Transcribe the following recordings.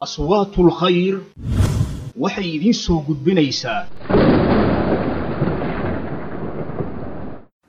aswaatul khayr. Waxay idiin soo gudbinaysaa.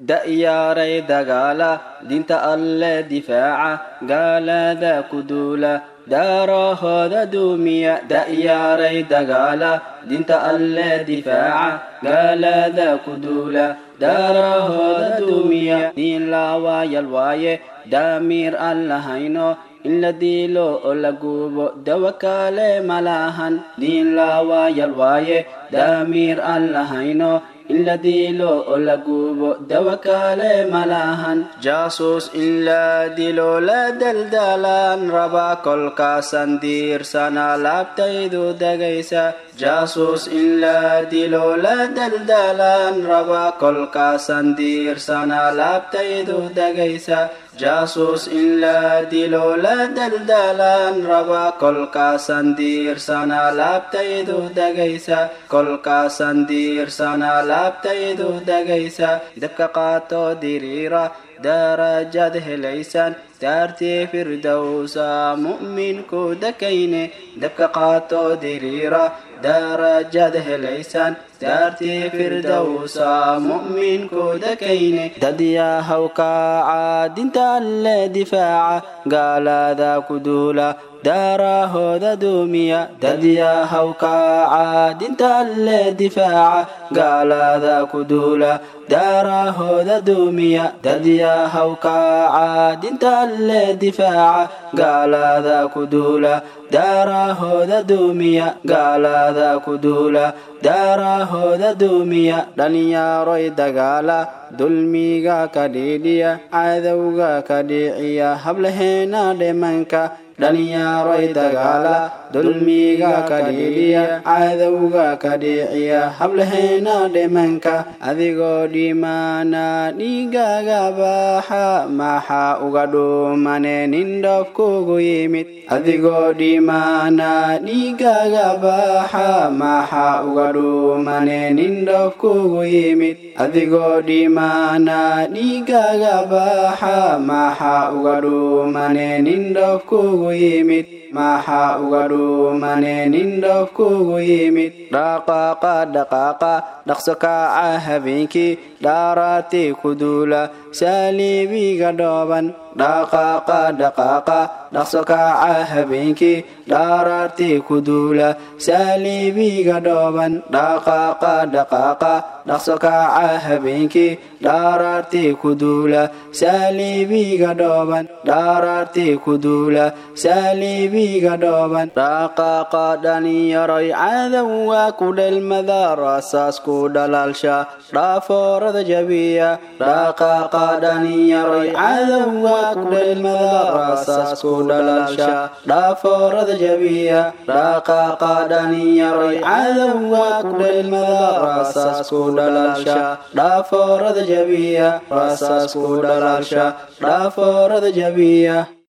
Da'yaaray dagaala dinta alle difaaca gaalada ku duula daarahooda duumiya. Da'yaaray dagaala dinta alle difaaca gaalada ku duula daarahooda duumiya. Diin laawaayal waaye daamiir aan lahayno in la diilo oo la guubo dawa kale malahan diin laawaayal waaye daamiir aan lahayno in la diilo oo la guubo dawa kale malahan jaasuus in la dilo la daldalaan raba kolkaasan diirsana laabtaydu degaysa jaasuus in la dilo la daldalaan raba kolkaasan diirsana laabtaydu degaysa jaasuus in la dilo la daldalaan raba kolkaasan diirsana laabtaydu degaysa kolkaasan diirsana laabtaydu degaysa dabka qaato diriira darajad helaysaan daartii firdowsa mu'minku dakayne dabka qaato diriira darajad helaysaan daartii firdowsa mu'minku dakayne dadyahaw kaaca dinta difaaca gaalada ku duula daarahooda duumiya dadyahaw kaaca dinta alle difaaca gaalada ku duula daarahooda duumiya dadyahaw kaaca dinta alle difaaca gaalada ku duula daarahooda duumiya gaalada ku duula daarahooda duumiya dhallinyaaroy dagaala dulmiga ka dhiidhiya cadowga ka dhiiciya hablaheena dhemanka dhallinyaaroy dagaala dulmiga ka dhiidhiya cadowga ka dhiiciya hablaheena dhemanka adigoo dhimaana dhiigaga baaxa maxaa uga dhuumane nin kugu yimid adigoo dhimaana dhiigaga baaxa maxaa uga dhuumane nin kugu yimid adigoo dhimaana dhiigaga baaxa maxaa uga dhuumane nin kugu yimid maxaa uga dhuumane nin dhoof kugu yimid dhaqaaqa dhaqaaqa dhaqso kaaca habeenkii dhaaraati ku duula saaliibiga dhooban dhaqaaqa dhaqaaqa dhaqso kaaca habeenkii dhaaraarti ku duula saaliibiga dhooban dhaqaaqa dhaqaaqa dhaqso kaaca habeenkii dhaaraarti ku duula saaliibiga dhooban dhaaraarti ku duula saaliibiga dhooban dhaqaaqa dhalinyaroy cadowga ku dhelmada rasaas ku dhalaalsha dhaafoorada jabiya. Dhaqaaqa dhalinyaroy cadowga ku dhelmada rasaas ku dhalaalsha dhaafoorada jabiya dhaqaaqa dhalinyaroy cadowga ku dhelmada rasaas ku dhalaalsha dhaafoorada jabiya rasaas ku dhalaalsha dhaafoorada jabiya